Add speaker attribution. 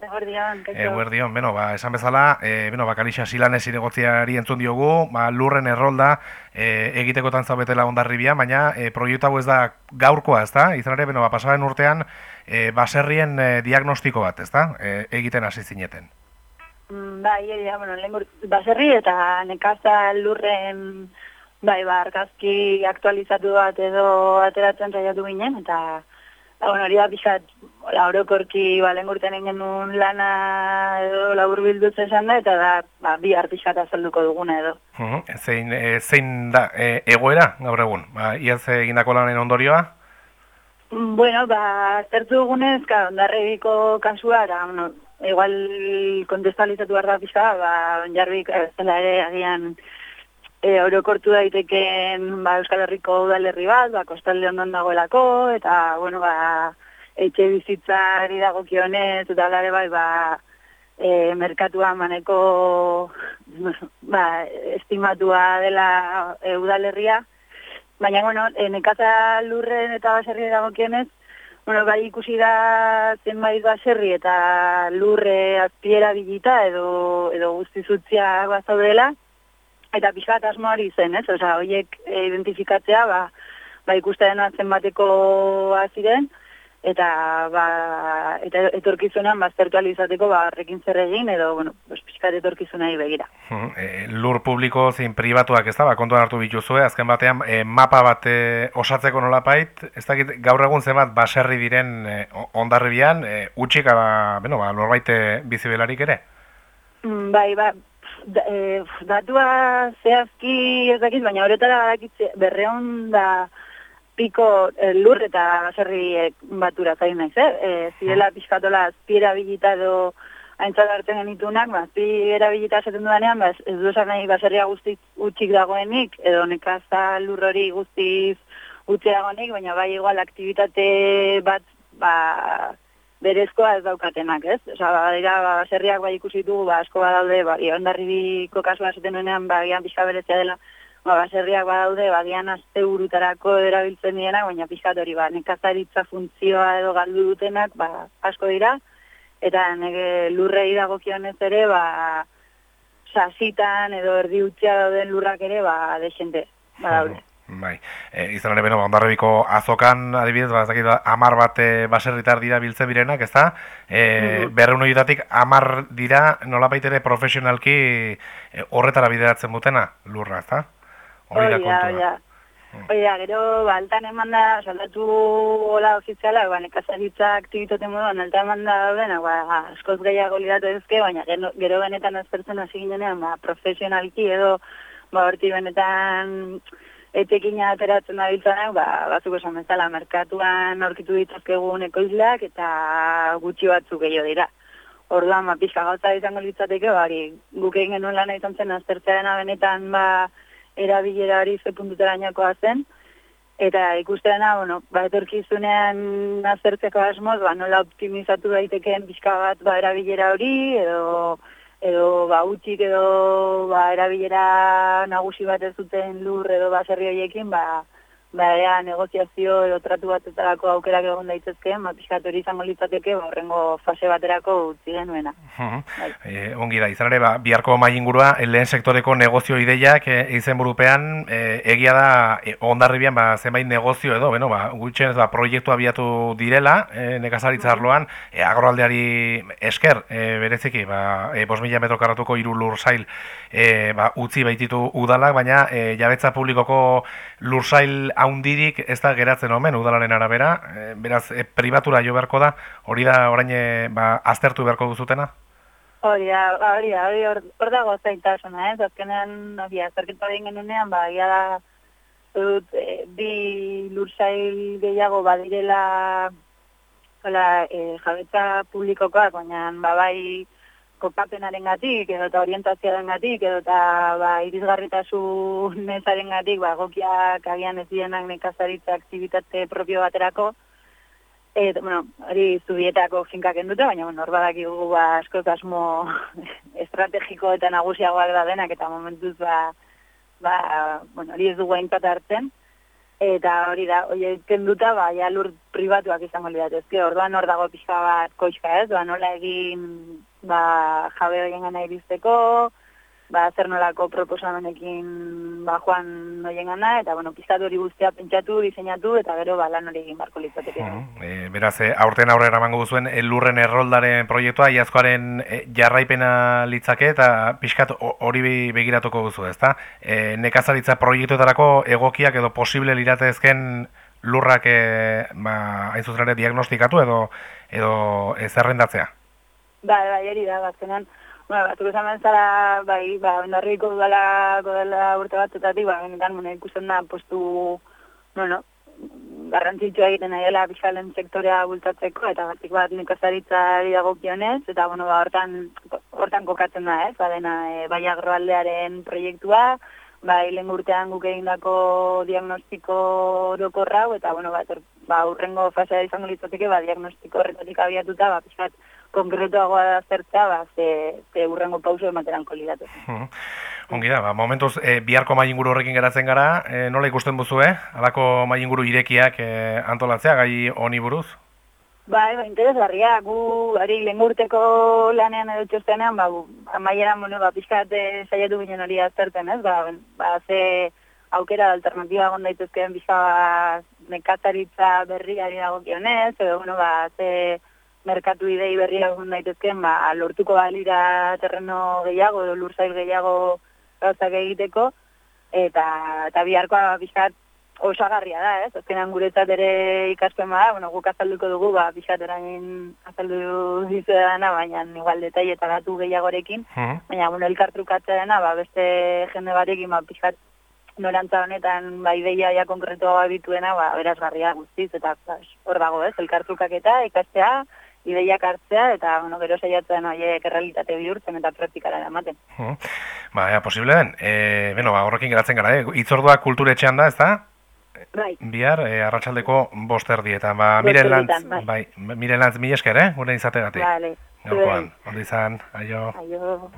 Speaker 1: Eguerdion,
Speaker 2: Eguerdion, beno, ba, esan bezala, e, beno, ba, Kalixa Silanes iregotziari entzun diogu, ba, lurren errolda e, egitekotan zaubetela ondarribia, baina e, proiektu hau ez da gaurkoa, ez da? Izan ere, beno, ba, pasaren urtean, e, baserrien e, diagnostiko bat, ez da? E, egiten hasi zineten.
Speaker 1: Mm, bai, ja, bueno, lehen baserri eta nekaza lurren bai, ba, arkazki aktualizatu bat edo ateratzen saiatu ginen, eta Ba, bueno, hori da pixat, la orokorki balen urten genuen lana edo labur bildutze esan da, eta da, ba, bi artixat azalduko duguna edo.
Speaker 2: zein, e, zein da, e, egoera, gaur egun, ba, iaz egindako lanen ondorioa?
Speaker 1: Bueno, ba, zertu dugunez, ka, ondarrebiko kasua, da, bueno, igual kontestualizatu behar da pixka, ba, onjarbik, ez dela ere, agian, e, orokortu daiteken ba, Euskal Herriko udalerri bat, ba, kostalde ondan dagoelako, eta, bueno, ba, etxe bizitzari dagokionez, eta lare bai, ba, e, merkatua maneko ba, estimatua dela e, udalerria, baina, bueno, e, nekaza lurren eta baserri dagokionez, bueno, bai ikusi da zenbait baserri eta lurre azpiera bilita edo, edo guztizutzia bazaudela, eta pixkat asmoari zen, ez? Osa, horiek identifikatzea, ba, ba ikusten zen bateko aziren, eta, ba, eta etorkizunan baztertu alizateko, ba, rekin zer egin, edo, bueno, pues, pixkat etorkizunai begira.
Speaker 2: Hmm, e, lur publiko zein pribatuak ez da, ba, kontuan hartu bituzue, azken batean, e, mapa bat e, osatzeko nolapait, ez dakit, gaur egun zenbat baserri diren e, ondarribian, e, utxik, ba, bueno, ba, norbait bizibelarik ere?
Speaker 1: Mm, bai, ba, da, e, datua zehazki ez dakit, baina horretara badakitze berreon da piko e, lur eta baserri batura zain naiz, eh? E, zirela pixkatola azpiera bilita edo haintzat hartzen genitunak, ba, azpiera bilita esaten dudanean, ba, ez du nahi baserria guztiz utxik dagoenik, edo nekaza lur hori guztiz utxe dagoenik, baina bai igual aktivitate bat, ba, berezkoa ez daukatenak, ez? Osa, ba, dira, ba, serriak bai ikusi ditugu, ba, asko badaude, ba, ondarribiko kasua esaten nuenean, ba, gian pixka berezia dela, ba, baserriak badaude, ba, gian azte urutarako erabiltzen dienak, baina pixka hori, ba, nekazaritza funtzioa edo galdu dutenak, ba, asko dira, eta nege lurrei dagokionez ere, ba, sasitan edo erdi utxea dauden lurrak ere, ba, desente, ba, daude.
Speaker 2: Bai, e, izan ere beno, ondarrebiko azokan, adibidez, ba, zakit, amar bat e, baserritar dira biltzen birenak, ez da? E, mm -hmm. amar dira, nola baitere profesionalki e, horretara bideratzen butena, lurra, ez da?
Speaker 1: Hori da kontua. Hori da, gero, ba, altan eman da, saldatu hola ofiziala, ba, nekazaritza aktibitate moduan, altan eman da, bena, ba, askoz gehiago lidatu ezke, baina gero, gero benetan ezpertzen hasi ginean, ba, profesionalki edo, ba, horti benetan, etekina ateratzen da biltzanak, ba, batzuk esan bezala, merkatuan aurkitu ditazkegun ekoizleak eta gutxi batzuk gehiago dira. Orduan, ba, pixka gauza izango litzateke, bari, guk egin genuen lan izan zen, aztertzearen benetan, ba, erabilera hori ze puntutera zen, eta ikusteena, bueno, ba, etorkizunean aztertzeko asmoz, ba, nola optimizatu daitekeen pixka bat, ba, erabilera hori, edo, edo ba utzik edo ba erabilera nagusi bat ez duten lur edo baserri hoiekin ba ba, ea, negoziazio edo tratu batetarako aukerak egon daitezke, ma, ba, hori izango litzateke, ba, horrengo fase baterako utzi genuena.
Speaker 2: bai. e, ongi da, izan ere, ba, biharko mai ingurua, lehen sektoreko negozio ideiak e, izen burupean, e, egia da, e, ondarribian, ba, zenbait negozio edo, bueno, ba, gutxen, ba, proiektu abiatu direla, e, nekazaritza arloan, e, agroaldeari esker, e, bereziki, ba, e, bos mila metro karratuko iru lursail, e, ba, utzi baititu udalak, baina, e, jabetza publikoko lursail haundirik ez da geratzen omen udalaren arabera, e, beraz e, pribatura jo beharko da, hori da orain e, ba, aztertu beharko duzutena?
Speaker 1: Hori da, hori da, hori hor dago zaitasuna, ez? Azkenean, hori, azterketu egin genunean, ba, ia da, dut, e, bi lursail gehiago badirela, hola, e, jabetza publikokoak, baina, ba, bai, kokapenaren gatik, edo eta orientazioaren gatik, edo eta ba, irizgarritasun nezaren gatik, ba, gokiak agian ez dienak nekazaritza aktivitate propio baterako, Et, bueno, hori zubietako finkak endute, baina bueno, hor badak ba, asko asmo estrategiko eta nagusiagoak da denak, eta momentuz ba, ba, bueno, hori ez dugu hainpat hartzen. Eta hori da, hori kenduta, ba, ja lur pribatuak izango liratezke, orduan hor dago pixka bat koixka ez, ba, nola egin ba, jabe horien gana iristeko, ba, zer nolako proposamenekin ba, joan horien gana, eta bueno, pizkatu hori guztia pentsatu, diseinatu, eta gero ba, lan hori egin barko litzateke.
Speaker 2: Mm, e, beraz, e, aurten aurrera emango duzuen e, lurren erroldaren proiektua, iazkoaren e, jarraipena litzake, eta pixkat hori begiratuko duzu, ezta? E, nekazaritza proiektuetarako egokiak edo posible liratezken lurrak e, ba, ere diagnostikatu edo edo ezerrendatzea?
Speaker 1: Bai, bai, eri da, bazkenan, Bueno, batzuk esan zara, bai, ba, ondarriko dudala, dudala urte batzutatik, ba, benetan, bueno, ikusten da, postu, bueno, garrantzitsua egiten nahiela pixalen sektorea bultatzeko, eta batik bat nekazaritzari dagokionez, eta, bueno, ba, hortan, hortan kokatzen da, ez, ba, dena, e, bai agroaldearen proiektua, bai, lehen urtean guk egindako diagnostiko dokorrau, eta, bueno, ba, ba, urrengo fasea izango litzateke, ba, diagnostiko horretatik abiatuta, ba, pixat, konkretuagoa da zertza, ba, ze, ze urrengo pauso emateran kolidatu.
Speaker 2: Hmm. Ongi da, ba, momentuz, e, biharko mai inguru horrekin geratzen gara, e, nola ikusten buzu, eh? Alako mai inguru irekiak e, antolatzea, gai honi buruz?
Speaker 1: Ba, eba, interesgarria, gu, ari, lengurteko lanean edo txostenean, ba, maieran, bueno, ba, pixkat saiatu ginen hori azterten, ez? Ba, ba, ze aukera alternatiba gondaituzkeen pixka ba, nekataritza berriari dagokionez, edo, bueno, ba, ze merkatu idei berriak egun daitezken, ba, lortuko balira terreno gehiago, edo lurzail gehiago gauzak egiteko, eta, eta biharkoa bizkat osagarria da, ez? Azkenean guretzat ere ikaspen bada, bueno, guk azalduko dugu, ba, bizkat erain azaldu dizu dana, baina igual detai eta datu gehiagorekin, baina, bueno, elkartrukatzea dena, ba, beste jende batekin, ba, bizkat norantza honetan, ba, ideia ja konkretua bituena, ba, berazgarria guztiz, eta ba, hor dago, ez? Elkartrukaketa, ikastea, ideiak hartzea eta bueno, gero saiatzen horiek errealitate bihurtzen eta praktikara ematen.
Speaker 2: Hmm. Ba, ja, posible den. E, bueno, ba, horrekin geratzen gara, eh? Itzordua kulturetxean da, ez da?
Speaker 1: Bai.
Speaker 2: Bihar, e, arratsaldeko boster dietan. Ba, miren lantz, bai. bai, miren lantz mil esker, eh? Gure izategatik.
Speaker 1: Vale.
Speaker 2: Gaurkoan, ondo izan, aio.
Speaker 1: Aio.